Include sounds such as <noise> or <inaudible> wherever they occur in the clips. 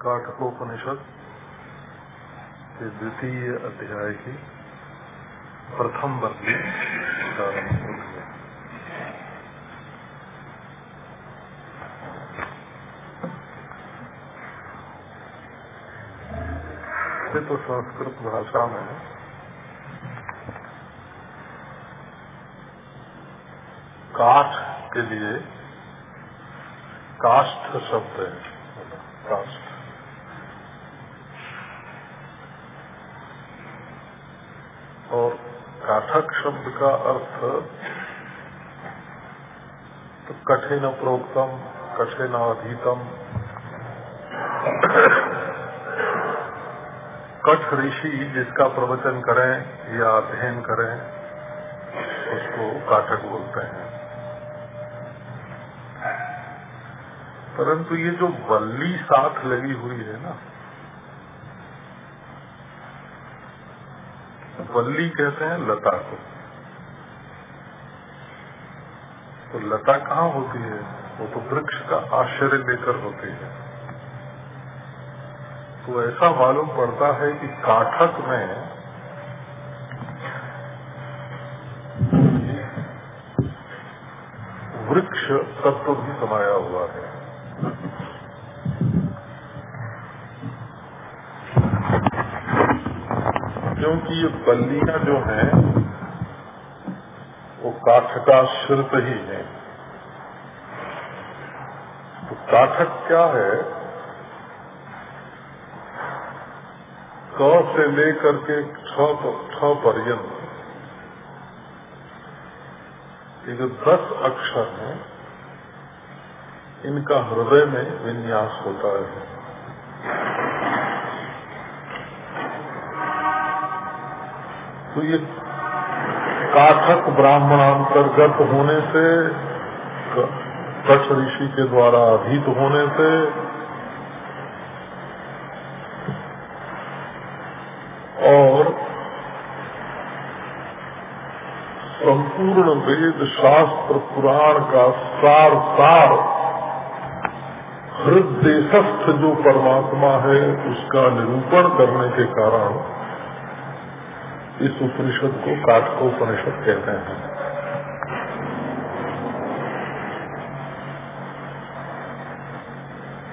काठकोपनिषद के द्वितीय अध्याय की प्रथम वर्गी प्रारंभ हो गया तो संस्कृत भाषा में काठ के लिए काष्ठ शब्द है। काष्ठ। और काठक शब्द का अर्थ तो कठिन प्रोक्तम कठिन अधीतम कठ ऋषि जिसका प्रवचन करें या अध्ययन करें, उसको काठक बोलते हैं। परंतु ये जो बल्ली साथ लगी हुई है ना, वल्ली कहते हैं लता को। तो लता कहाँ होती है? वो तो वृक्ष का आश्चर्य लेकर होती है। तो ऐसा मालूम पड़ता है कि काठक में वृक्ष तत्व भी समाया हुआ है। क्योंकि ये बल्लियाँ जो हैं, वो काठ का शिल्प ही है। तो काठक क्या है क से लेकर के छ पर्यंत। ये जो दस अक्षर हैं, इनका हृदय में विन्यास होता है। तो ये काठक ब्राह्मणांतर्गत होने से कच्छ ऋषि के द्वारा अधीत होने से और संपूर्ण वेद शास्त्र पुराण का सार सार हृदयस्थ जो परमात्मा है, उसका निरूपण करने के कारण इस उपनिषद को काठकोपनिषद कहते हैं।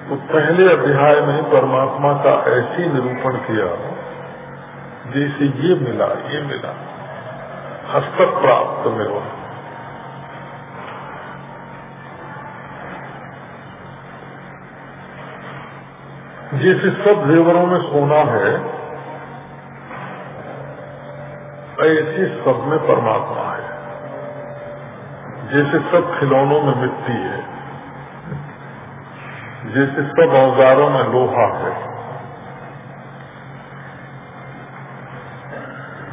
तो पहले अध्याय में परमात्मा का ऐसी निरूपण किया, जैसे ये मिला ये मिला हस्तक प्राप्त में वो जैसे सब जेवरों में सोना है, ऐसे सब में परमात्मा है। जैसे सब खिलौनों में मिट्टी है, जैसे सब औजारों में लोहा है,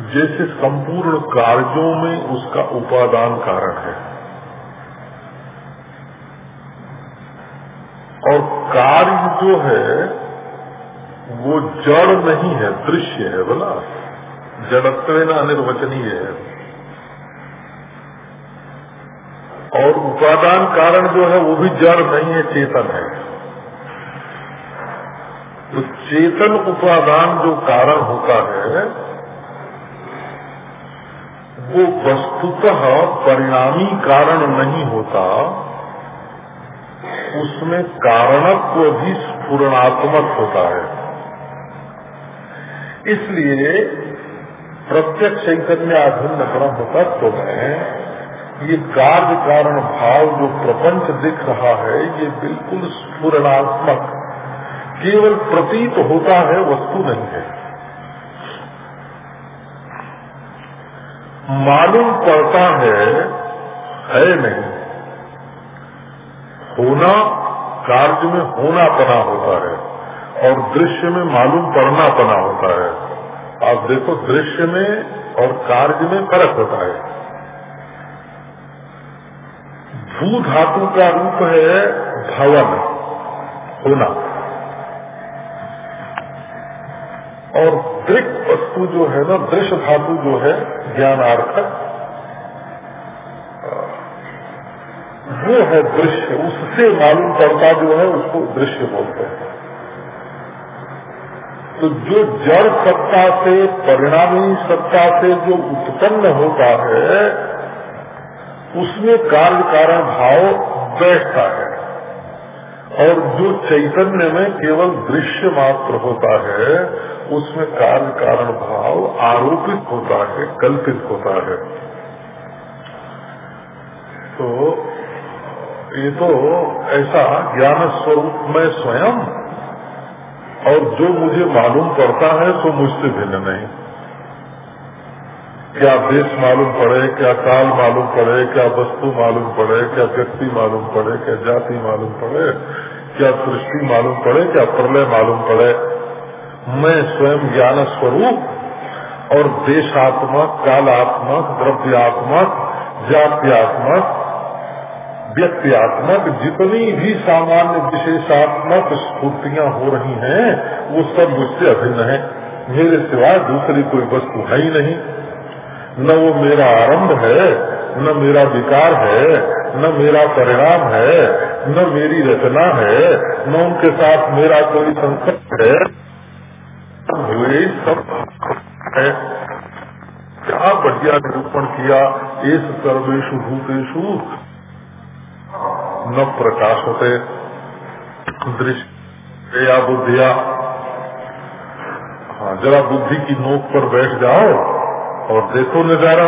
जैसे संपूर्ण कार्यों में उसका उपादान कारण है। और कार्य जो है जड़ नहीं है, दृश्य है, बोला। जड़त्व न अनिर्वचनीय है। और उपादान कारण जो है, वो भी जड़ नहीं है, चेतन है। तो चेतन उपादान जो कारण होता है, वो वस्तुतः परिणामी कारण नहीं होता। उसमें कारणत्व भी स्फुरणात्मक होता है। इसलिए प्रत्यक्ष चैतन्य अभिन्न ब्रह्म तत्व में ये कार्य कारण भाव जो प्रपंच दिख रहा है, ये बिल्कुल स्फुरणात्मक, केवल प्रतीत होता है, वस्तु नहीं है। मालूम पड़ता है है नहीं। होना, कार्य में होना पना होता है। और दृश्य में मालूम पड़ना पना होता है। आप देखो, दृश्य में और कार्य में फ़र्क होता है। भू धातु का रूप है भवन होना और दृक वस्तु जो है ना दृश्य धातु जो है ज्ञानार्थक वो है दृश्य। उससे मालूम पड़ता जो है, उसको दृश्य बोलते हैं। तो जो जड़ सत्ता से, परिणामी सत्ता से जो उत्पन्न होता है, उसमें कार्य कारण भाव बैठता है। और जो चैतन्य में केवल दृश्य मात्र होता है, उसमें कार्य कारण भाव आरोपित होता है, कल्पित होता है। तो ये तो ऐसा ज्ञान स्वरूप में स्वयं और जो मुझे मालूम पड़ता है सो मुझसे भिन्न नहीं। क्या देश मालूम पड़े, क्या काल मालूम पड़े, क्या वस्तु मालूम पड़े, क्या व्यक्ति मालूम पड़े, क्या जाति मालूम पड़े, क्या सृष्टि मालूम पड़े, क्या प्रलय मालूम पड़े, मैं स्वयं ज्ञान स्वरूप और देशात्मक कालात्मक द्रव्यात्मक जात्यात्मक व्यक्तियात्मक जितनी भी सामान्य विशेषात्मक स्फूर्तियाँ हो रही हैं, वो सब मुझसे अभिन्न है। मेरे सिवाय दूसरी कोई वस्तु है ही नहीं। न वो मेरा आरंभ है, न मेरा विकार है, न मेरा परिणाम है, न मेरी रचना है, न उनके साथ मेरा कोई संकट है। हुए सब है। क्या बढ़िया निरूपण किया इस सर्वेशु भूतेशु न प्रकाश होते दृश्य या बुद्धिया। हाँ जरा बुद्धि की नोक पर बैठ जाओ और देखो नज़ारा।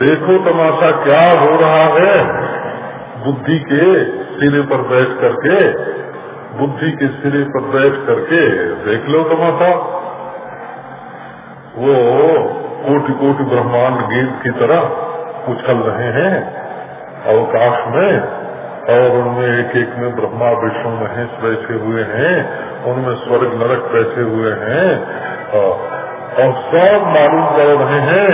देखो तमाशा क्या हो रहा है। बुद्धि के सिरे पर बैठ करके, बुद्धि के सिरे पर बैठ करके देख लो तमाशा। वो कोटि कोटि ब्रह्मांड गेंद की तरह उछल रहे हैं। अवकाश में, और उनमें एक एक में ब्रह्मा, विष्णु, महेश बैठे हुए हैं, उनमें स्वर्ग नरक बैठे हुए हैं और सब मालूम पड़ रहे हैं,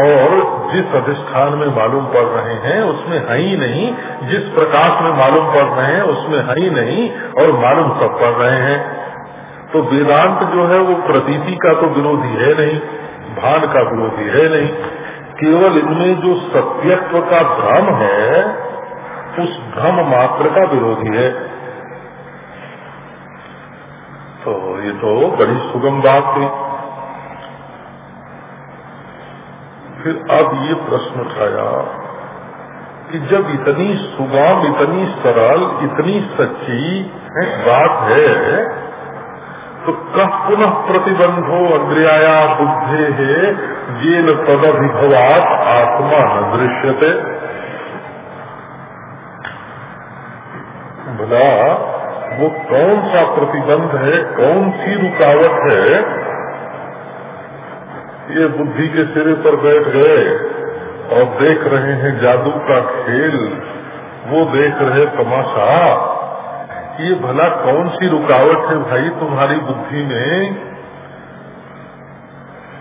और जिस अधिष्ठान में मालूम पड़ रहे हैं, उसमें है ही नहीं, जिस प्रकाश में मालूम पड़ रहे हैं, उसमें है ही नहीं, और मालूम सब पड़ रहे हैं। तो वेदांत जो है, वो प्रतीति का तो विरोधी है नहीं, भान का विरोधी है नहीं केवल इनमें जो सत्यत्व का भ्रम है, उस भ्रम मात्र का विरोधी है। तो ये तो बड़ी सुगम बात थी। फिर अब ये प्रश्न उठाया कि जब इतनी सुगम, इतनी सरल, इतनी सच्ची बात है तो कह पुनः प्रतिबंधो अग्रया बुद्धे है ये न तदभिभवात आत्मा न दृश्यते। भला, वो कौन सा प्रतिबंध है, कौन सी रुकावट है? ये बुद्धि के सिरे पर बैठ गए और देख रहे हैं जादू का खेल। वो देख रहे तमाशा। ये भला कौन सी रुकावट है भाई तुम्हारी बुद्धि में?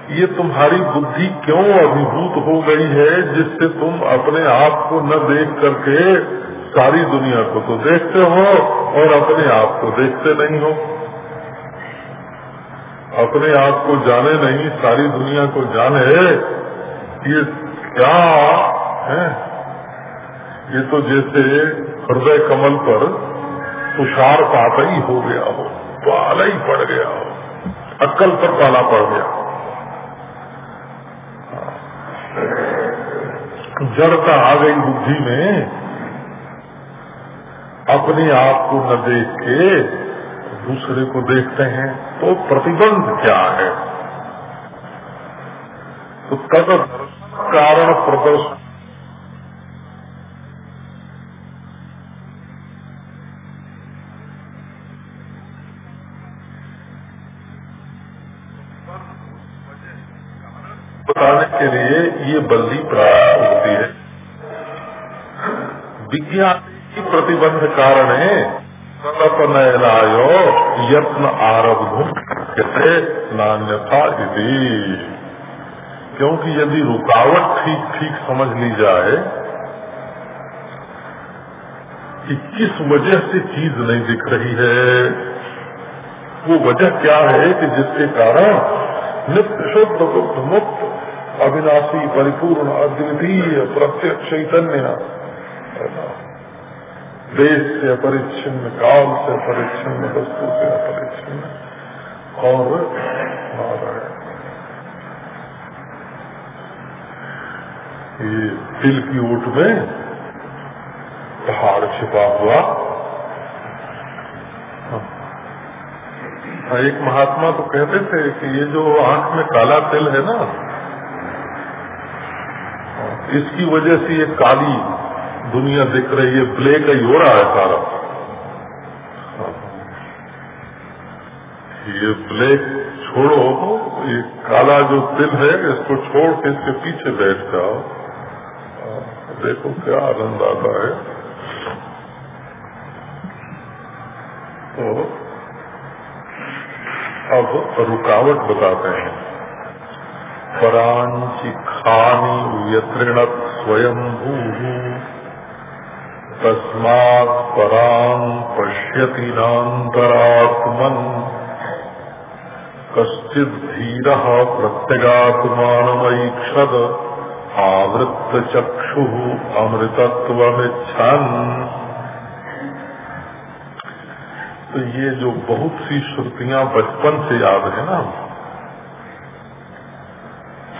ये तुम्हारी बुद्धि क्यों अभिभूत हो गई है जिससे तुम अपने आप को न देख करके सारी दुनिया को तो देखते हो और अपने आप को देखते नहीं हो? अपने आप को जाने नहीं, सारी दुनिया को जाने? ये क्या है? ये तो जैसे हृदय कमल पर तुषार पाता ही हो गया हो, पाला ही पड़ गया हो, अक्कल पर पाला पड़ गया जड़ता आ गई बुद्धि में, अपने आप को न देख के दूसरे को देखते हैं तो प्रतिबंध क्या है? तो तद कारण प्रदर्शन बताने के लिए ये बल्ली प्राप्त होती है विज्ञान की प्रतिबंध कारण है। नयनायो यत्न आरब्ध कहते नान्यथा क्योंकि यदि रुकावट ठीक ठीक समझ ली जाए कि किस वजह से चीज़ नहीं दिख रही है। वो वजह क्या है कि जिसके कारण नित्य शुद्ध बुद्ध मुक्त अविनाशी परिपूर्ण अद्वितीय प्रत्यक्ष चैतन्य देश से अपरिच्छिन्न काल से अपरिच्छिन्न वस्तु से अपरिच्छिन्न। और ये दिल की ओट में पहाड़ छिपा हुआ। हाँ, एक महात्मा तो कहते थे कि ये जो आँख में काला तिल है ना इसकी वजह से ये काली दुनिया दिख रही है, ब्लैक ही हो रहा है सारा। ये ब्लैक छोड़ो, ये काला जो तिल है, इसको छोड़ के इसके पीछे बैठ जाओ। देखो क्या आनंद आता है। तो अब रुकावट बताते हैं। परांची खानी व्यतृणत स्वयं तस्मात् परां पश्यति नान्तरात्मन्। कश्चित् धीरः प्रत्यगात्मानमैक्षद आवृत्त चक्षु अमृतत्व तो ये जो बहुत सी श्रुतियाँ बचपन से याद है ना,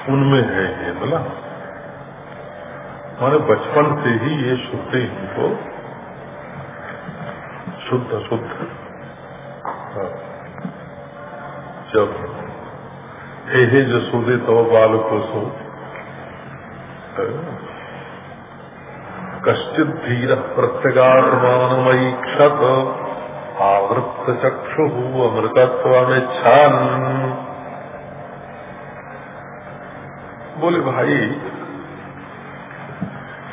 उनमें है ये बोला माने बचपन से ही ये श्रुति हमको शुद्ध शुद्ध। हाँ। जब हे जसोदे तव बाल को सो कश्चित धीर प्रत्यगात्मानमयी क्षत, आवृत्त चक्षु अमृतत्व में छान बोले भाई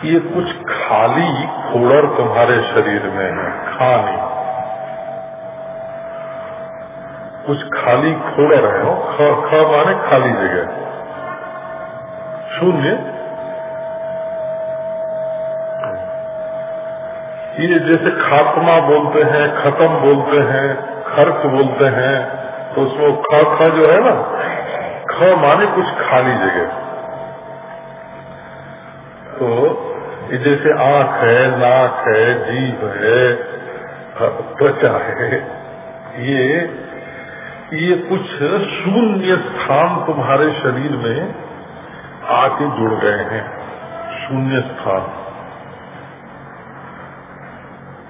ये कुछ खाली खोड़र तुम्हारे शरीर में है खाली कुछ खाली खोड़र है ख, ख माने खाली जगह। शून्य। ये जैसे खात्मा बोलते हैं खत्म बोलते हैं खर्च बोलते हैं तो उसमें ख ख जो है ना ख माने कुछ खाली जगह तो ये जैसे आँख है, नाक है, जीभ है त्वचा है। ये ये कुछ शून्य स्थान तुम्हारे शरीर में आके जुड़ गए हैं। शून्य स्थान।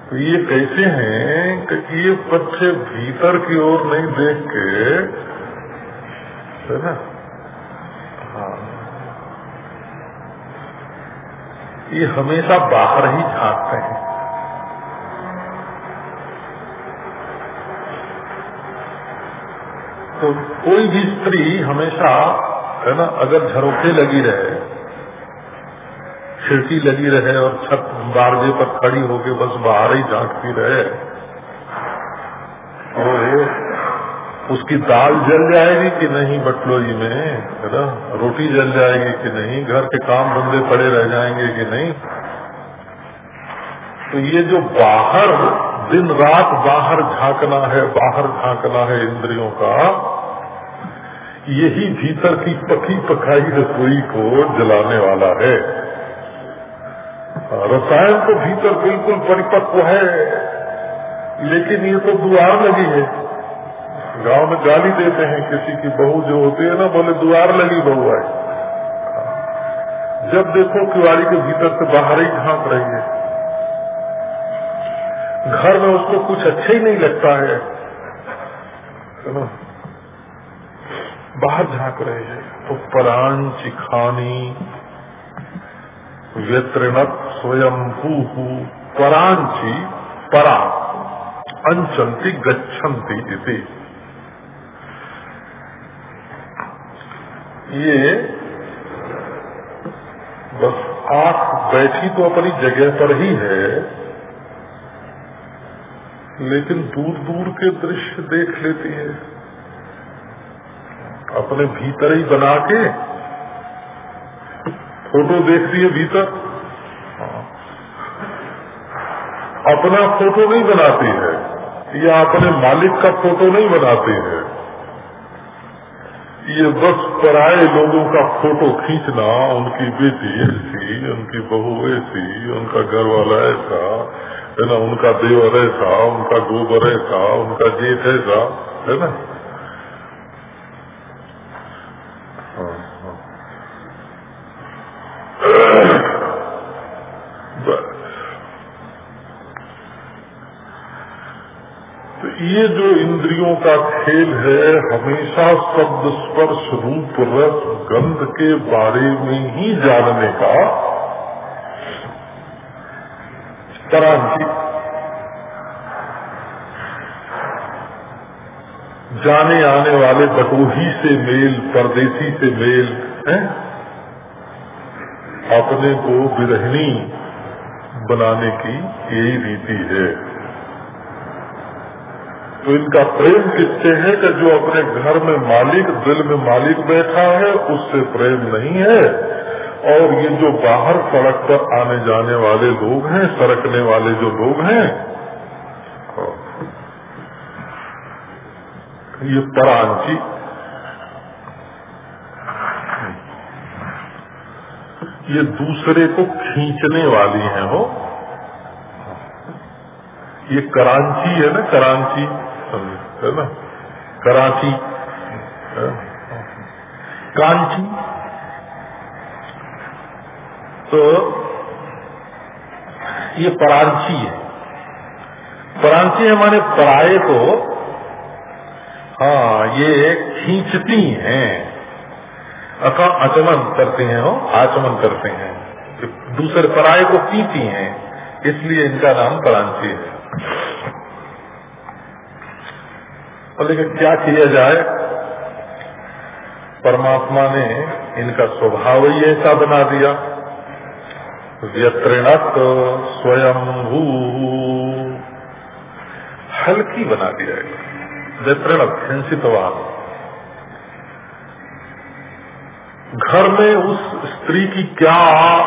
तो ये कैसे हैं कि ये बच्चे भीतर की ओर नहीं देख के, है ना? ये हमेशा बाहर ही झांकते हैं। तो कोई भी स्त्री हमेशा, है ना, अगर झरोखे लगी रहे, खिड़की लगी रहे और छत बारजे पर खड़ी होके बस बाहर ही झांकती रहे तो उसकी दाल जल जाएगी कि नहीं बटलोई में, है ना? रोटी जल जाएगी कि नहीं? घर के काम बंदे पड़े रह जाएँगे कि नहीं? तो ये जो बाहर दिन रात बाहर झांकना है, बाहर झांकना है इंद्रियों का, यही भीतर की पकी पकाई रसोई को जलाने वाला है, रसायन तो भीतर बिल्कुल परिपक्व है, लेकिन ये तो दुआर लगी है। गाँव में गाली देते हैं किसी की बहू जो होती है ना, बोले दुआर लगी बहू है जब देखो किवाड़ी के भीतर से बाहर ही झाँक रही है। घर में उसको कुछ अच्छा ही नहीं लगता है। बाहर झाँक रहे हैं। तो परांची खानी व्यत्रिणत स्वयं हु परांची परा, अंचंती गच्छन्ति इति। ये बस आँख बैठी तो अपनी जगह पर ही है, लेकिन दूर दूर के दृश्य देख लेती है। अपने भीतर ही बना के फ़ोटो देखती है भीतर। अपना फ़ोटो नहीं बनाती है, या अपने मालिक का फ़ोटो नहीं बनाती है। ये बस पराए लोगों का फ़ोटो खींचना, उनकी बेटी ऐसी, उनकी बहू ऐसी, उनका घर वाला ऐसा, है ना, उनका देवर ऐसा, उनका गोबर ऐसा, उनका जेठ ऐसा, है ना ये जो इंद्रियों का खेल है, हमेशा शब्द स्पर्श रूप रस गंध के बारे में ही जानने का। जाने आने वाले बटोही से मेल, परदेसी से मेल, है? अपने को विरहणी बनाने की यही रीति है। तो इनका प्रेम किससे है कि जो अपने घर में मालिक, दिल में मालिक बैठा है, उससे प्रेम नहीं है? और ये जो बाहर सड़क पर आने जाने वाले लोग हैं, सड़कने वाले जो लोग हैं, ये परांची। ये दूसरे को खींचने वाली हैं हो ये करांची है ना, करांची। है ना? कराची कांची। तो ये परांची है। परांची हमारे पराये को हाँ ये खींचती हैं। अथवा आचमन करते हैं हो आचमन करते हैं। दूसरे पराये को पीती हैं, इसलिए इनका नाम परांची है। और लेकिन क्या किया जाए? परमात्मा ने इनका स्वभाव ही ऐसा बना दिया। व्यत्रिणत स्वयं भू हल्की बना दिया व्यत्रिणत हिंसितवान घर में उस स्त्री की क्या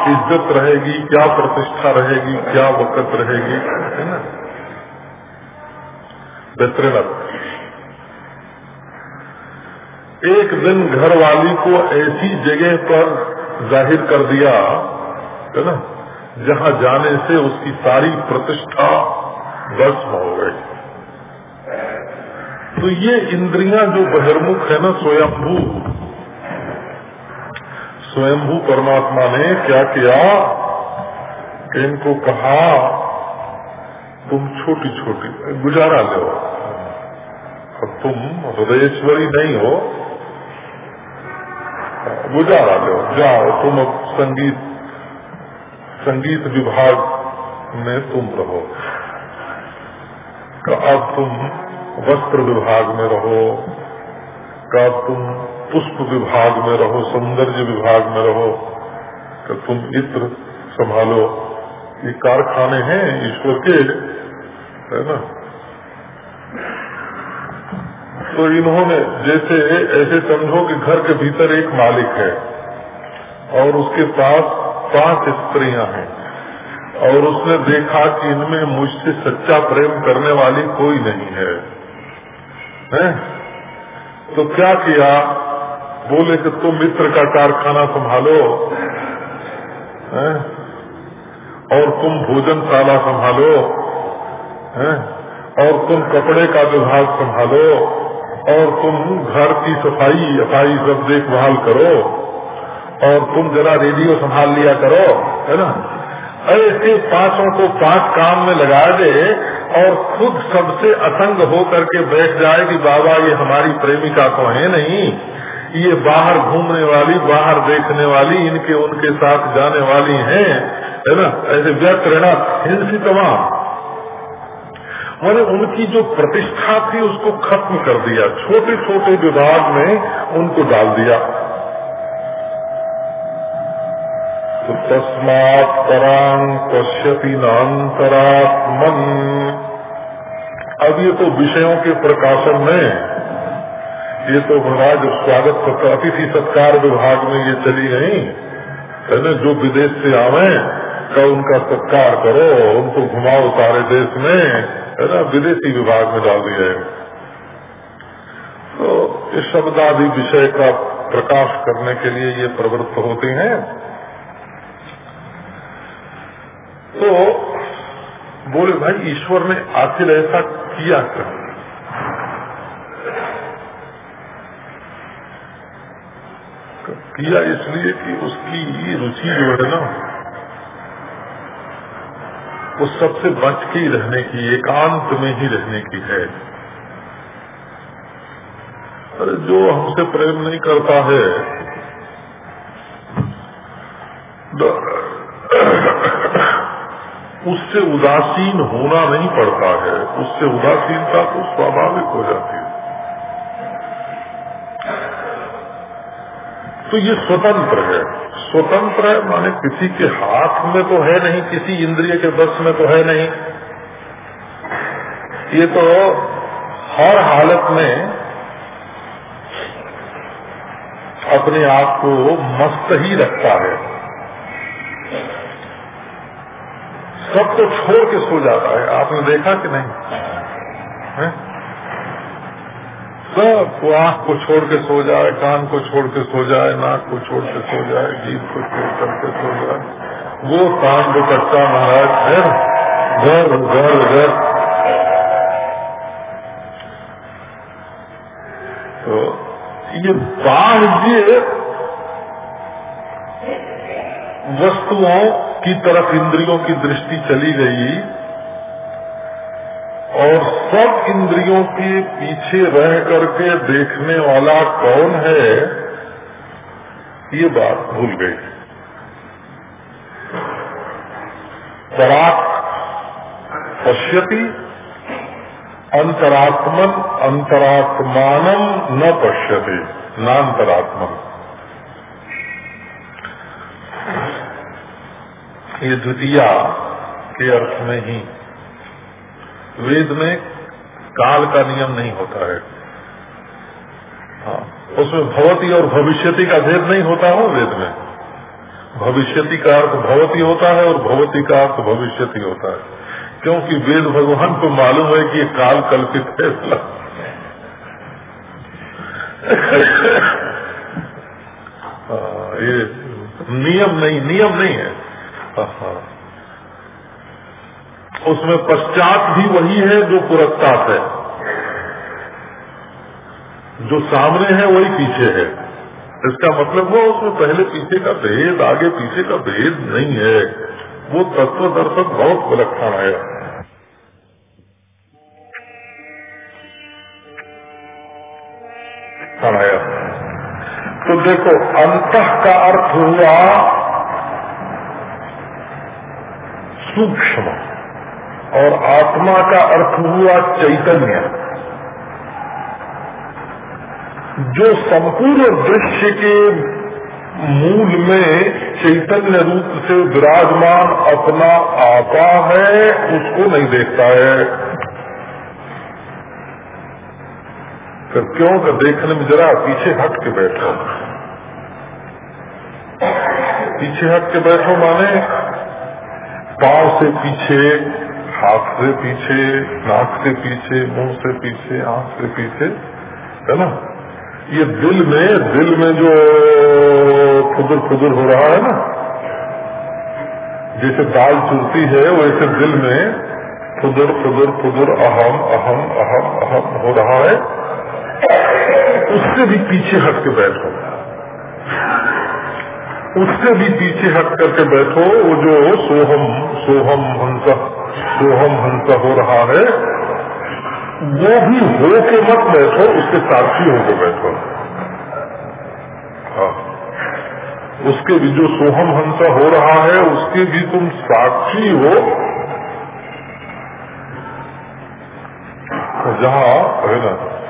इज़्ज़त रहेगी, क्या प्रतिष्ठा रहेगी, क्या वक़्त रहेगी, है ना? व्यत्रिणत एक दिन घर वाली को ऐसी जगह पर ज़ाहिर कर दिया, है ना, जहाँ जाने से उसकी सारी प्रतिष्ठा भस्म हो गई। तो ये इंद्रियाँ जो बहिर्मुख है ना, स्वयंभू। स्वयंभू परमात्मा ने क्या किया? कि इनको कहा, तुम छोटी छोटी गुजारा लो। अब तुम हृदयेश्वरी नहीं हो गुजारा लो जाओ तुम अब संगीत संगीत विभाग में तुम रहो। अब तुम वस्त्र विभाग में रहो। कब तुम पुष्प विभाग में रहो, सौंदर्य विभाग में रहो। तो तुम इत्र संभालो। ये कारखाने हैं ईश्वर के, है ना? तो इन्होंने जैसे ऐसे समझो कि घर के भीतर एक मालिक है और उसके पास पाँच स्त्रियाँ हैं और उसने देखा कि इनमें मुझसे सच्चा प्रेम करने वाली कोई नहीं है, हैं? तो क्या किया बोले कि तुम मित्र का कारखाना संभालो हैं? और तुम भोजनशाला संभालो हैं? और तुम कपड़े का विभाग संभालो और तुम घर की सफ़ाई अफाई सब देखभाल करो, और तुम जरा रेडियो संभाल लिया करो, है ना? ऐसे पाँचों को पाँच काम में लगा दे और खुद सबसे असंग हो करके बैठ जाए कि बाबा, ये हमारी प्रेमिका तो है नहीं। ये बाहर घूमने वाली, बाहर देखने वाली, इनके उनके साथ जाने वाली हैं, है ना? ऐसे व्यक्त रहना, हिंसी तमाम। मैंने उनकी जो प्रतिष्ठा थी उसको खत्म कर दिया। छोटे छोटे विभाग में उनको डाल दिया। तो तस्मात परांग पश्यति नान्तरात्मन। अब ये तो विषयों के प्रकाशन में। ये तो महाराज स्वागत अतिथि सत्कार विभाग में ये चली गई है ना जो विदेश से आवे का उनका सत्कार करो उनको घुमाओ सारे देश में, है ना, विदेशी विभाग में डाल दिया है। तो इस शब्द आदि विषय का प्रकाश करने के लिए ये प्रवृत्त होते हैं। तो बोले, भाई, ईश्वर ने आखिर ऐसा किया क्या? किया इसलिए कि उसकी रुचि जो है ना वो सबसे के रहने की, एकांत में ही रहने की है। अरे जो हमसे प्रेम नहीं करता है उससे उदासीन होना नहीं पड़ता है। उससे उदासीनता तो स्वाभाविक हो जाती है। तो ये स्वतंत्र है। स्वतंत्र है, माने किसी के हाथ में तो है नहीं, किसी इंद्रिय के बस में तो है नहीं। ये तो हर हालत में अपने आप को मस्त ही रखता है। सब तो छोड़ के सो जाता है। आपने देखा कि नहीं है? सब आँख को छोड़ के सो जाए, कान को छोड़ के सो जाए, नाक को छोड़ के सो जाए जीत को छोड़ करके सो जाए। वो कान कच्चा महाराज है, घर घर घर। तो ये बाह्य वस्तुओं की तरफ़ इंद्रियों की दृष्टि चली गई और सब इंद्रियों के पीछे रह करके देखने वाला कौन है, ये बात भूल गई। पराक पश्यति, अंतरात्मन अंतरात्मानम न पश्यति, नान्तरात्मन। ये द्वितीया के अर्थ में ही वेद में काल का नियम नहीं होता है। हाँ उसमें भवती और भविष्यति का भेद नहीं होता हो वेद में। भविष्यति का अर्थ भवती होता है और भवती का अर्थ भविष्यति होता है। क्योंकि वेद भगवान को मालूम है कि ये काल कल्पित है। हाँ, ये नियम नहीं नियम नहीं है। हाँ, हाँ। उसमें पश्चात भी वही है जो पुरस्तात है। जो सामने है, वही पीछे है। इसका मतलब वो उसमें पहले पीछे का भेद, आगे पीछे का भेद नहीं है। वो तत्व दर्शन बहुत विलक्षण है। तो देखो, अंत का अर्थ हुआ सूक्ष्म। और आत्मा का अर्थ हुआ चैतन्य। जो संपूर्ण दृश्य के मूल में चैतन्य रूप से विराजमान अपना आता है, उसको नहीं देखता है। तो क्यों? तो देखने में जरा पीछे हट के बैठो। पीछे हट के बैठो माने, पाँव से पीछे हाथ से पीछे, नाक से पीछे, मुँह से पीछे, आँख से पीछे, है ना? ये दिल में दिल में जो खुदर खुदर हो रहा है ना, जैसे दाल चुरती है, वैसे दिल में खुदर खुदर खुदर अहम अहम अहम अहम हो रहा है। उससे भी पीछे हट के बैठो। उससे भी पीछे हट करके बैठो, वो जो सोहम सोहम हंस। सोहम हंस हो रहा है। वो भी हो के मत बैठो, उसके साक्षी होकर बैठो। हाँ। उसके भी जो सोहम हंस हो रहा है, उसके भी तुम साक्षी हो। तो जहाँ है ना,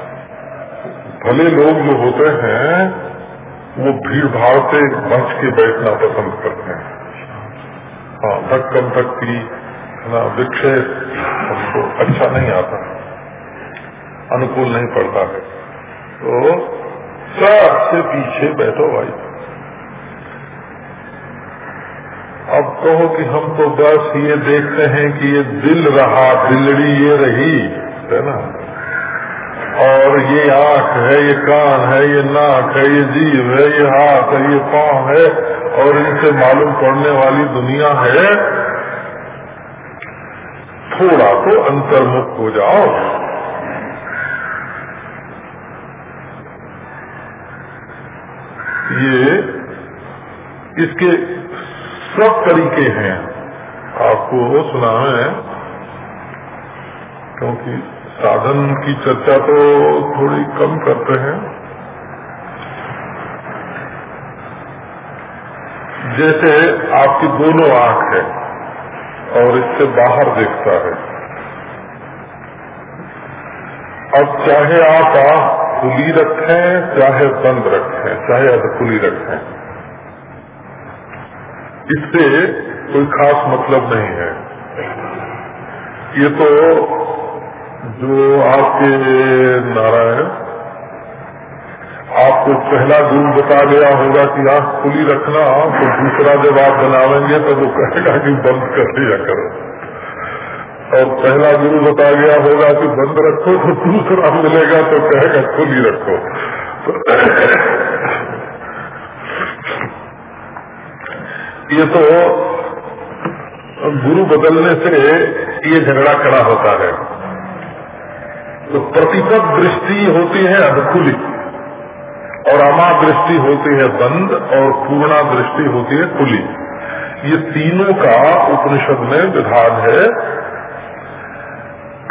भले लोग जो होते हैं, वो भीड़ भाड़ से बच के बैठना पसंद करते हैं। हाँ धक्कम धक्की ना विक्षेप उनको अच्छा नहीं आता, अनुकूल नहीं पड़ता है। तो सबसे पीछे बैठो भाई। अब कहो कि हम तो बस ये देखते हैं कि ये दिल रहा, दिलड़ी ये रही, है ना? और ये आँख है, ये कान है, ये नाक है, ये जीव है, ये हाथ है, ये पाँव है, और इनसे मालूम पड़ने वाली दुनिया है थोड़ा तो अंतर्मुख हो जाओ। ये इसके सब तरीके हैं। आपको सुना है, क्योंकि साधन की चर्चा तो थोड़ी कम करते हैं। जैसे आपकी दोनों आँख है। और इससे बाहर देखता है। अब चाहे आप आँख खुली रखें, चाहे बंद रखें, चाहे अध खुली रखें। इससे कोई खास मतलब नहीं है। ये तो जो आपके नारायण आपको पहला गुरु बता गया होगा कि आँख खुली रखना तो दूसरा जब आप बनावेंगे तो वो कहेगा कि बंद कर दिया करो। और पहला गुरु बता गया होगा कि बंद रखो तो दूसरा मिलेगा तो कहेगा खुली रखो। ये तो गुरु बदलने से ये झगड़ा खड़ा होता है। तो प्रतिपद दृष्टि होती है अधखुली और अमा दृष्टि होती है बंद और पूर्णा दृष्टि होती है खुली। ये तीनों का उपनिषद में विधान है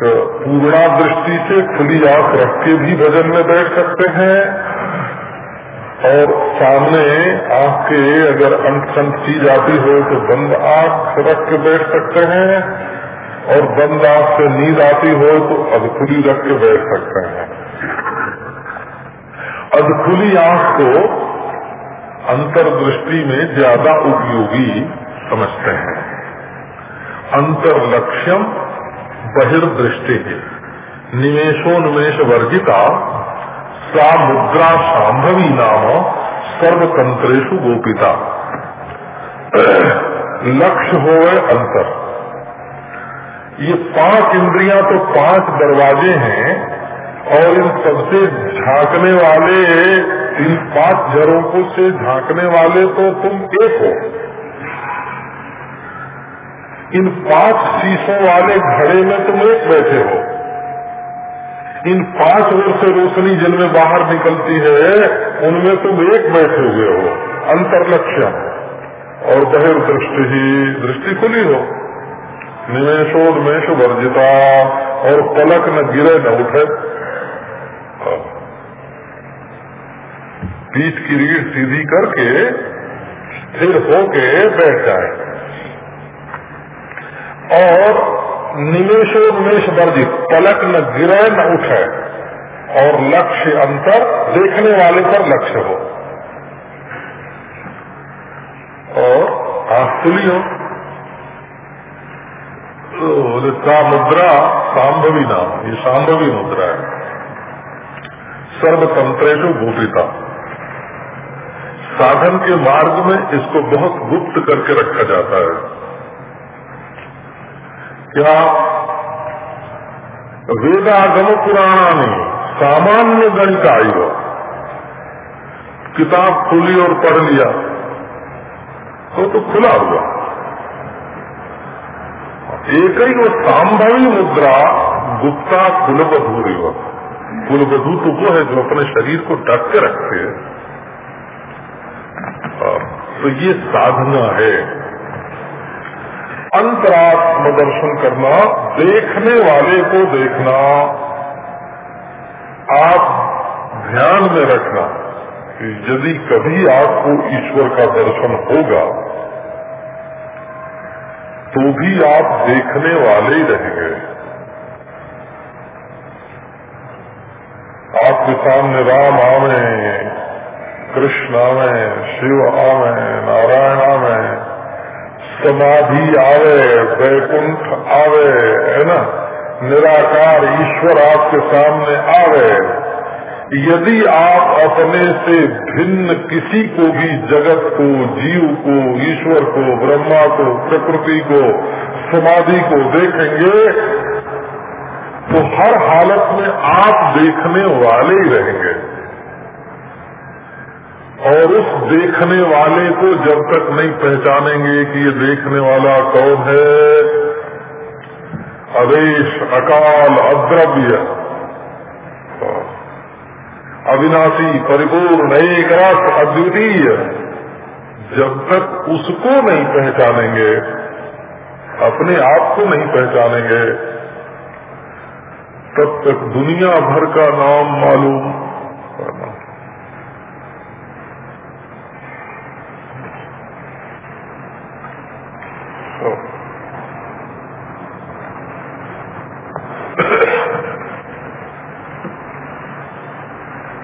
पूर्णा दृष्टि से खुली आँख रख के भी भजन में बैठ सकते हैं और सामने आँख के अगर अंत चीज़ आती हो तो बंद आँख रख के बैठ सकते हैं और बंद आँख से नींद आती हो तो अब खुली रख के बैठ सकते हैं। अधखुली आँख को अंतर्दृष्टि में ज़्यादा उपयोगी समझते हैं। अंतर लक्ष्यम बहिर्दृष्टि निमेशोन्मेष वर्जिता सा मुद्रा शांभवी नाम सर्वतंत्रेशु गोपिता। लक्ष्य हो अंतर। ये पाँच इंद्रियाँ तो पाँच दरवाजे हैं और इन सबसे झांकने वाले, इन पाँच झरोकों से झांकने वाले तो तुम एक हो। इन पाँच शीशों वाले घड़े में तुम एक बैठे हो। इन पाँच ओर से रोशनी जिनमें बाहर निकलती है, उनमें तुम एक बैठे हुए हो अंतर लक्ष्य और बहिर्दृष्टि ही दृष्टि खुली हो। निमेशोन्मेष वर्जिता, और पलक न गिरे न उठे। पीठ की रीढ़ सीधी करके स्थिर होके बैठ जाए। और निमेशोन्मेष वर्जित पलक न गिरे, न उठे। और लक्ष्य अंतर देखने वाले पर लक्ष्य हो। और आँख खुली हो। तो मुद्रा सांभवी नाम, ये सांभवी मुद्रा है। सर्वतंत्रेशु भूपिता। साधन के मार्ग में इसको बहुत गुप्त करके रखा जाता है। क्या वेदागम पुराणा पुराणानी सामान्य गणिकाई हो किताब खुली और पढ़ लिया तो तो खुला हुआ। एक ही वो सांभवी मुद्रा गुप्ता कुलबधूरी हो कुलबधू तो वो है जो अपने शरीर को ढक के रखते हैं। तो ये साधना है। अंतरात्म दर्शन करना, देखने वाले को देखना, आप ध्यान में रखना यदि कभी आपको ईश्वर का दर्शन होगा तो भी आप देखने वाले ही रहेंगे आपके सामने राम आवे कृष्ण आवे शिव आवे नारायण आवे समाधि आवे, वैकुंठ आवे, है ना? निराकार ईश्वर आपके सामने आवे। यदि आप अपने से भिन्न किसी को भी, जगत को, जीव को, ईश्वर को, ब्रह्मा को, प्रकृति को, समाधि को देखेंगे तो हर हालत में आप देखने वाले ही रहेंगे। और उस देखने वाले को जब तक नहीं पहचानेंगे कि ये देखने वाला कौन है अदेश अकाल, अद्रव्य, अविनाशी, परिपूर्ण, एक रस, अद्वितीय, जब तक उसको नहीं पहचानेंगे, अपने आप को नहीं पहचानेंगे तब तक दुनिया भर का नाम मालूम। करना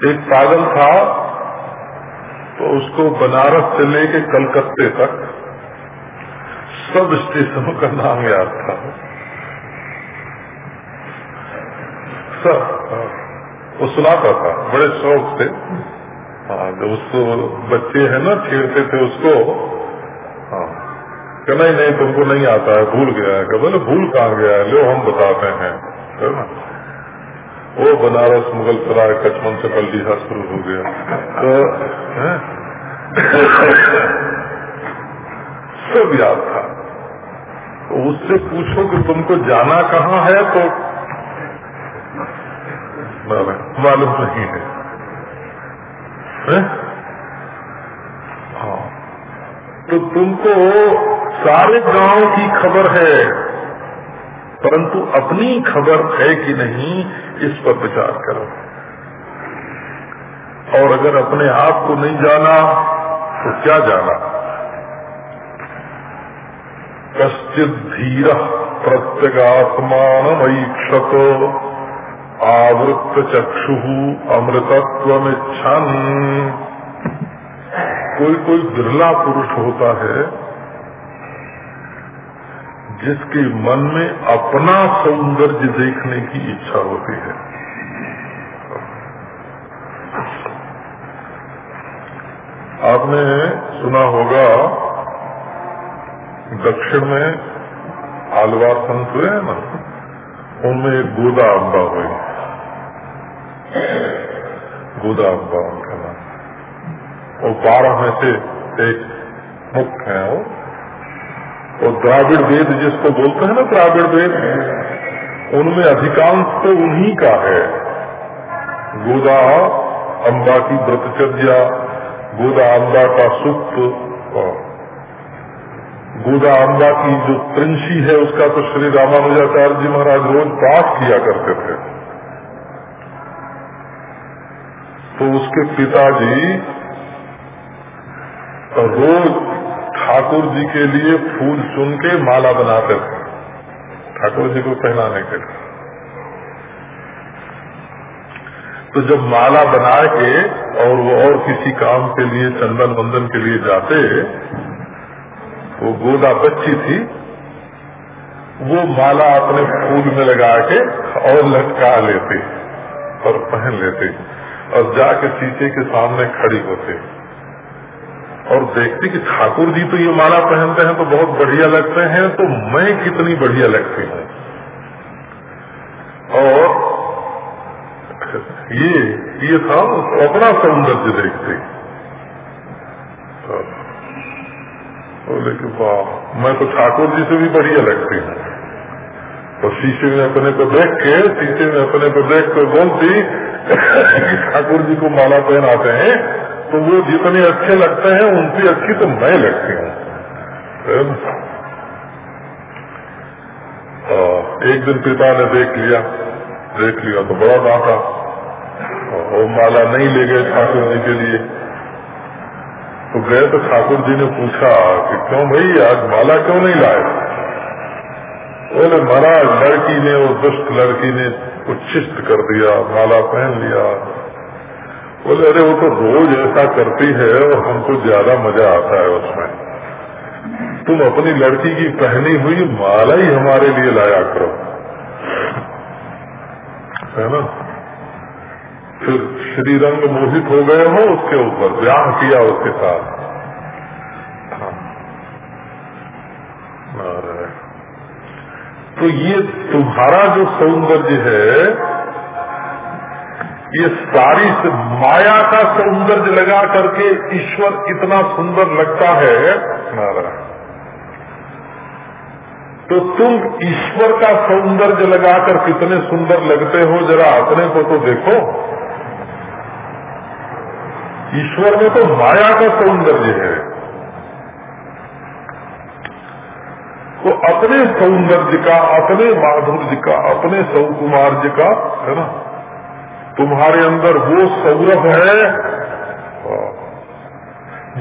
एक पागल था तो उसको बनारस से लेके कलकत्ते तक सब स्टेशनों का नाम याद था। सब। वो सुनाता था। बड़े शौक से हाँ जब उसको बच्चे है ना, छेड़ते थे उसको। हाँ। नहीं नहीं, तुमको नहीं आता है, भूल गया है। बोले, भूल कहाँ गया है? लो, हम बताते हैं। वो बनारस मुगल सराय कचमन से पलटीसा शुरू हो गया। तो सब याद था। तो उससे पूछो कि तुमको जाना कहाँ है तो मालूम नहीं है, है? तो तुमको सारे गाँव की खबर है परंतु अपनी खबर है कि नहीं इस पर विचार करो। और अगर अपने आप को नहीं जाना तो क्या जाना? कश्चित धीर प्रत्यगात्मान क्षत आवृत्त चक्षु अमृतत्व इच्छन कोई कोई बिरला पुरुष होता है, जिसके मन में अपना सौंदर्य देखने की इच्छा होती है। आपने सुना होगा, दक्षिण में आलवार संत हुए हैं ना, उनमें एक गोदा अम्बा हुई गोदा अम्बा उनका नाम और बारह में से एक मुख्य है वो और द्राविड़ वेद जिसको बोलते हैं ना द्राविड़ वेद उनमें अधिकांश तो उन्हीं का है गोदा अम्बा की व्रतचर्या गोदा अम्बा का सुक्त गोदा अम्बा की जो प्रिंसी है उसका तो श्री रामानुजाचार्य जी महाराज रोज पाठ किया करते थे तो उसके पिताजी रोज ठाकुर जी के लिए फूल चुन के माला बनाते थे। ठाकुर जी को पहनाने के लिए। तो जब माला बना के और वो और किसी काम के लिए, चंदन वंदन के लिए जाते, वो गोदा बच्ची थी, वो माला अपने फूल में लगा के और लटका लेते और पहन लेते। और जाके शीशे के सामने खड़ी होते और देखते कि ठाकुर जी तो ये माला पहनते हैं तो बहुत बढ़िया लगते हैं तो मैं कितनी बढ़िया लगती हूँ। और ये ये था अपना सौंदर्य देखते। बोले कि वाह, मैं तो ठाकुर जी से भी बढ़िया लगती हूँ। तो शीशे में अपने को देख के शीशे में अपने को देख कर बोलती ठाकुर जी को माला पहनाते हैं तो वो जितने अच्छे लगते हैं उनसे अच्छी तो मैं लगती हूँ। एक दिन पिता ने देख लिया देख लिया तो बड़ा डांटा। वो माला नहीं ले गए ठाकुर जी के लिए। तो गए तो ठाकुर जी ने पूछा कि क्यों भाई, आज माला क्यों नहीं लाए? बोले महाराज लड़की ने, वो दुष्ट लड़की ने उच्छिष्ट कर दिया, माला पहन लिया। बोले, अरे, वो तो रोज ऐसा करती है और हमको ज़्यादा मज़ा आता है उसमें। तुम अपनी लड़की की पहनी हुई माला ही हमारे लिए लाया करो। है ना? फिर श्री रंग मोहित हो गए हो उसके ऊपर ब्याह किया उसके साथ। तो ये तुम्हारा जो सौंदर्य है, ये सारी से माया का सौंदर्य लगा करके ईश्वर इतना सुंदर लगता है तो तुम ईश्वर का सौंदर्य लगाकर कितने सुंदर लगते हो, जरा अपने को तो देखो। ईश्वर में तो माया का सौंदर्य है। तो अपने सौंदर्य का, अपने माधुर्य का, अपने सौकुमार्य का, है ना? तुम्हारे अंदर वो सौरभ है,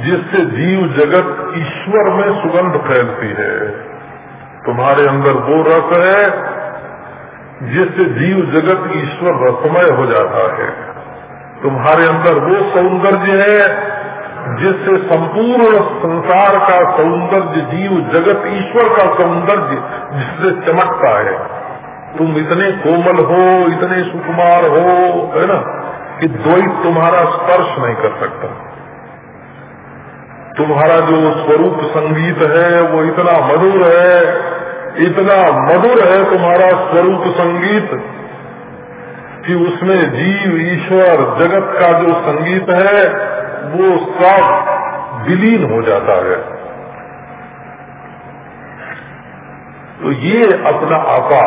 जिससे जीव जगत ईश्वर में सुगंध फैलती है। तुम्हारे अंदर वो रस है, जिससे जीव जगत ईश्वर रसमय हो जाता है। तुम्हारे अंदर वो सौंदर्य है जिससे संपूर्ण संसार का सौंदर्य, जीव जगत, ईश्वर का सौंदर्य जिससे चमकता है। तुम इतने कोमल हो, इतने सुकुमार हो, है ना, कि द्वैत तुम्हारा स्पर्श नहीं कर सकता। तुम्हारा जो स्वरूप संगीत है, वो इतना मधुर है, इतना मधुर है तुम्हारा स्वरूप संगीत, कि उसमें जीव, ईश्वर, जगत का जो संगीत है वो सब विलीन हो जाता है। तो ये अपना आपा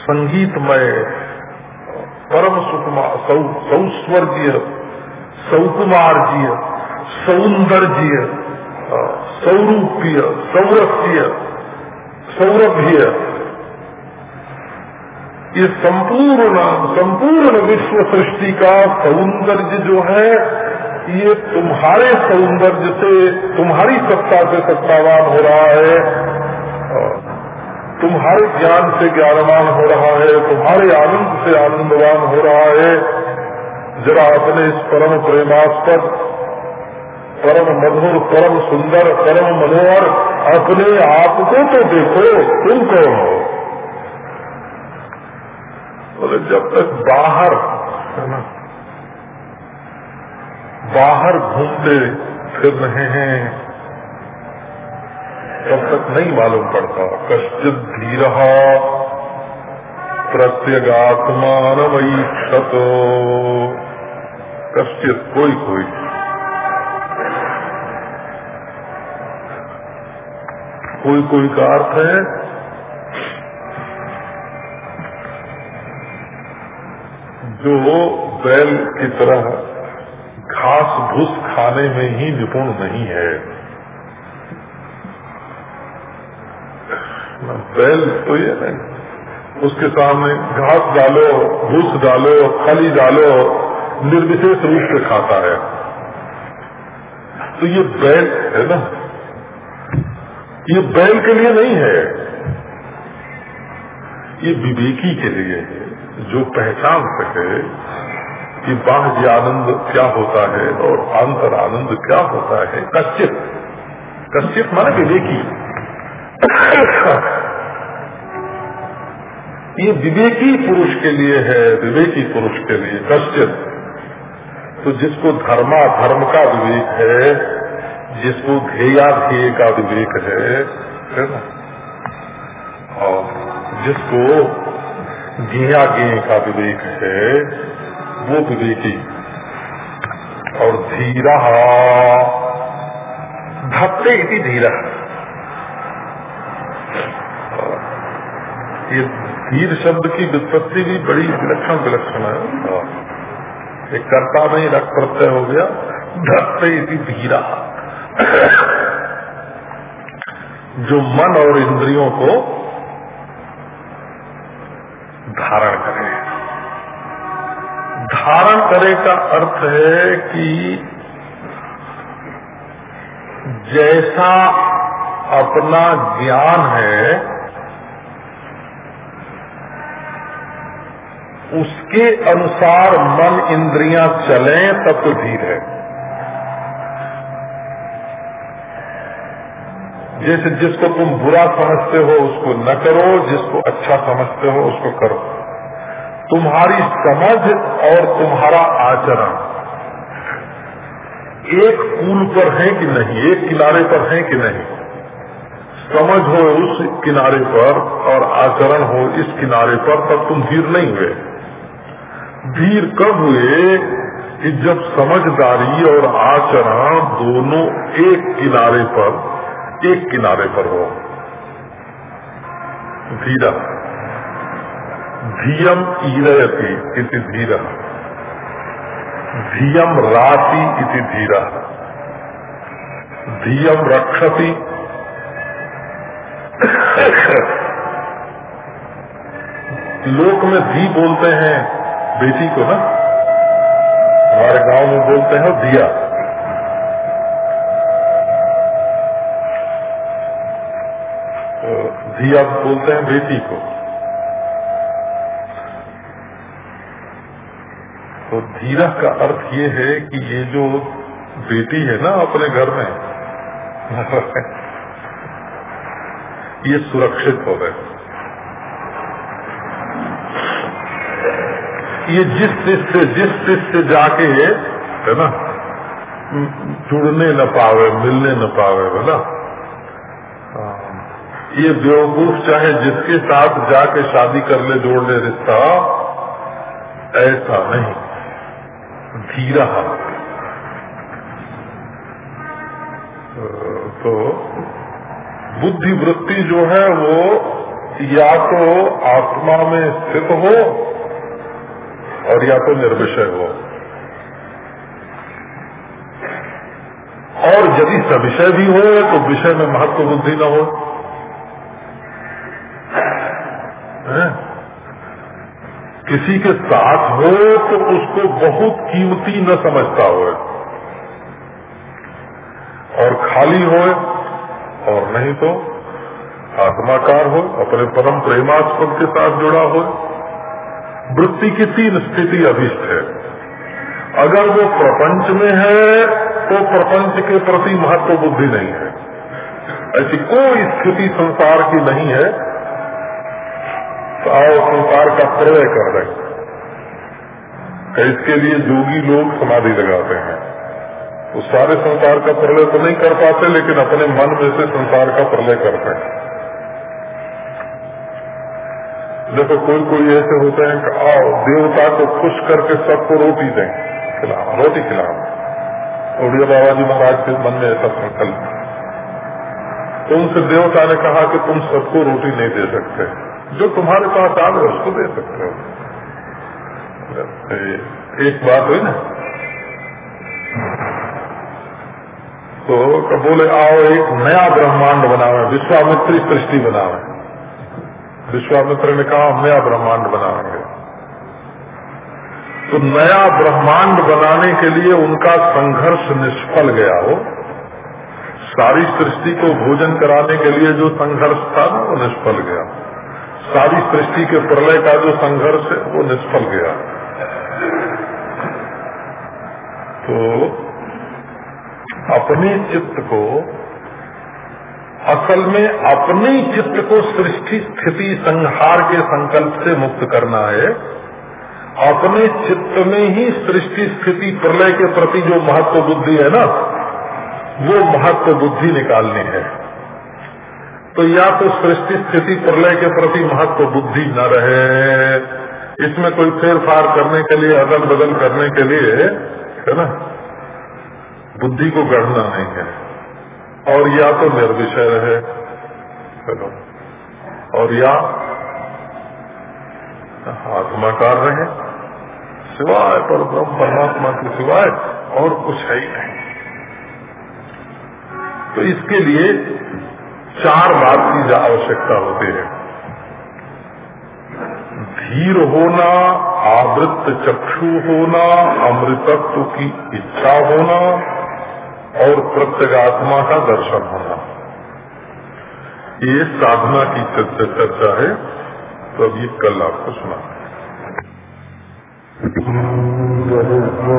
संगीतमय, परम सुकुमार सौस्वर्गीय, सौकुमार्जीय सौंदर्य सौरूपीय, सौरभ्य सौरभ्य ये संपूर्ण संपूर्ण विश्व सृष्टि का सौंदर्य जो है, ये तुम्हारे सौंदर्य से, तुम्हारी सत्ता से सत्तावान हो रहा है। तुम्हारे ज्ञान से ज्ञानवान हो रहा है, तुम्हारे आनंद से आनंदवान हो रहा है। जरा अपने इस परम प्रेमास्पद, परम मधुर, परम सुंदर, परम मनोहर, अपने आप को तो देखो, तुम कौन हो? बोले, जब तक बाहर बाहर घूमते फिर रहे हैं, तब तक नहीं मालूम पड़ता। कश्चित धीर प्रत्यगात्मान क्षत कश्चित कोई कोई। कोई कोई का अर्थ है जो बैल की तरह घास भूस खाने में ही निपुण नहीं है। बैल तो ये नहीं। उसके सामने घास डालो भूस डालो खली डालो, निर्विशेष रूप से खाता है। तो ये बैल है ना? ये बैल के लिए नहीं है। ये विवेकी के लिए है। जो पहचान सके कि बाह्य आनंद क्या होता है और अंतर आनंद क्या होता है। कश्चित कश्चित माना विवेकी। ये विवेकी पुरुष के लिए है, विवेकी पुरुष के लिए। कश्चित तो जिसको धर्मा, धर्म का विवेक है, जिसको ध्येया ध्येय का विवेक है है ना? और जिसको जिया गे का विवेक है, वो विवेकी। और धीरा, धत्ते इति धीरा। ये धीर शब्द की वित्पत्ति भी बड़ी विलक्षण विलक्षण है। एक कर्ता में रख प्रत्यय हो गया, धत्ते इति धीरा। जो मन और इंद्रियों को करे का अर्थ है कि जैसा अपना ज्ञान है, उसके अनुसार मन इंद्रियाँ चलें, तब तो धीर है। जैसे जिसको तुम बुरा समझते हो, उसको न करो, जिसको अच्छा समझते हो, उसको करो। तुम्हारी समझ और तुम्हारा आचरण। एक पुल पर है कि नहीं, एक किनारे पर है कि नहीं? समझ हो उस किनारे पर और आचरण हो इस किनारे पर, तब तुम धीर नहीं हुए। धीर कब हुए कि जब समझदारी और आचरण दोनों एक किनारे पर, एक किनारे पर हो। धीरा। धीयम ईरयति इति धीरा। धियम राति इति धीरा। धियम रक्षति। लोक में धी बोलते हैं बेटी को ना हमारे गाँव में बोलते हैं दिया। तो दिया बोलते हैं बेटी को। धीरा का अर्थ ये है कि ये जो बेटी है ना अपने घर में, <laughs> ये सुरक्षित हो गए। ये जिस चीज़ से, जिस चीज़ से जाके, है ना, जुड़ने न पावे, मिलने न पावे बोला ये बेवकूफ़ चाहे जिसके साथ जाके शादी कर ले, जोड़ ले, रिश्ता, ऐसा नहीं। धीरा तो बुद्धि वृत्ति जो है वो या तो आत्मा में स्थित हो और या तो निर्विषय हो और यदि सविषय भी हो तो विषय में महत्व बुद्धि न हो? किसी के साथ हो तो उसको बहुत कीमती न समझता हो। और खाली हो, और नहीं तो आत्माकार हो, अपने परम प्रेमास्पद के साथ जुड़ा हो। वृत्ति की तीन स्थिति अभिष्ट है। अगर वो प्रपंच में है तो प्रपंच के प्रति महत्व बुद्धि नहीं है। ऐसी कोई स्थिति संसार की नहीं है आओ, संसार का प्रलय कर रहे इसके लिए जोगी लोग समाधि लगाते हैं। तो सारे संसार का प्रलय तो नहीं कर पाते, लेकिन अपने मन में से संसार का प्रलय करते हैं। देखो कोई कोई ऐसे होते हैं कि, आओ, देवता को खुश करके सबको रोटी दें। खिलाओ, रोटी खिलाओ। उड़िया बाबा जी महाराज के मन में ऐसा संकल्प। तो उनसे देवता ने कहा कि तुम सबको रोटी नहीं दे सकते। जो तुम्हारे पास आ गए उसको दे सकते हो। एक बात हुई ना? तो बोले, आओ एक नया ब्रह्मांड बनावे विश्वामित्री सृष्टि बनावे विश्वामित्र ने कहा हम नया ब्रह्मांड बनाएँगे तो नया ब्रह्मांड बनाने के लिए उनका संघर्ष निष्फल गया हो। सारी सृष्टि को भोजन कराने के लिए जो संघर्ष था ना, वो निष्फल गया। सारी सृष्टि के प्रलय का जो संघर्ष है, वो निष्फल गया। तो अपने चित्त को, असल में अपने चित्त को सृष्टि स्थिति संहार के संकल्प से मुक्त करना है। अपने चित्त में ही सृष्टि स्थिति प्रलय के प्रति जो महत्व बुद्धि है ना, वो महत्व बुद्धि निकालनी है। तो या तो सृष्टि स्थिति प्रलय के प्रति महत्व बुद्धि न रहे। इसमें कोई फेरफार करने के लिए अदल बदल करने के लिए, है ना, बुद्धि को गढ़ना नहीं है। और या तो निर्विषय रहे। और या आत्माकार रहे। सिवाय पर ब्रह्म परमात्मा के सिवाय और कुछ है ही नहीं। तो इसके लिए चार बात की आवश्यकता होती है। धीर होना आवृत चक्षु होना, अमृतत्व की इच्छा होना, और प्रत्यगात्मा का दर्शन होना। ये साधना की चर्चा है तो अभी कल आपको सुना